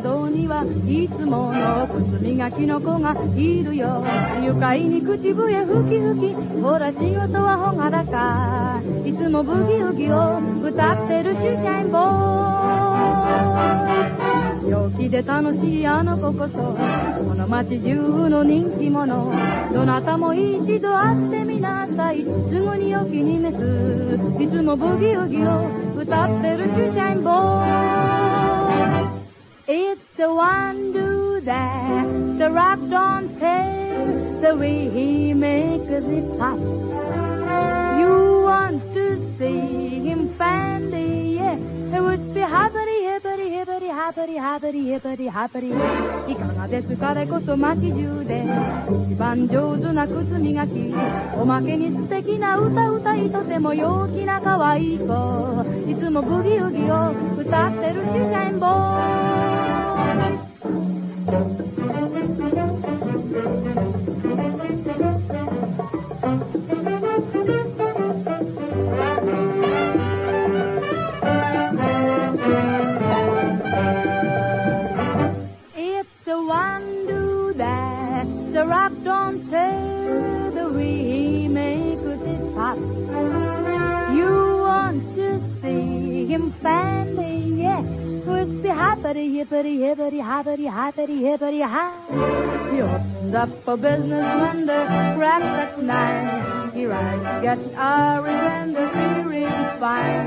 角にはいつもの靴磨きの子がいるよ愉快に口笛吹き吹きほら仕事はほがらかいつもブギウギを歌ってるシュシャインボ陽気で楽しいあの子こそこの街中の人気者どなたも一度会ってみなさいすぐにお気に召すいつもブギウギを歌ってるシュシャイン rock don't tell the way he makes it pop. You want to see him finally, yeah. It would be happily, happily, happily, happily, happily, happily, happily. いかがです彼こそ街中で一番上手な靴磨きおまけに素敵な歌歌いとても陽気な可愛い子いつもブギウギを歌ってるシ hippity, hippity, hippity, hippity, hippity, hippity, high. He opens up for business when the crack at nine. He rides, gets the three rings fine.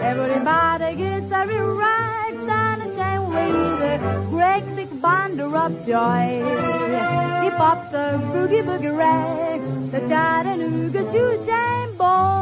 Everybody gets a right down the same way. The great big bundle of joy. He pops a boogie boogie rag, the Chattanooga shoe shine boy.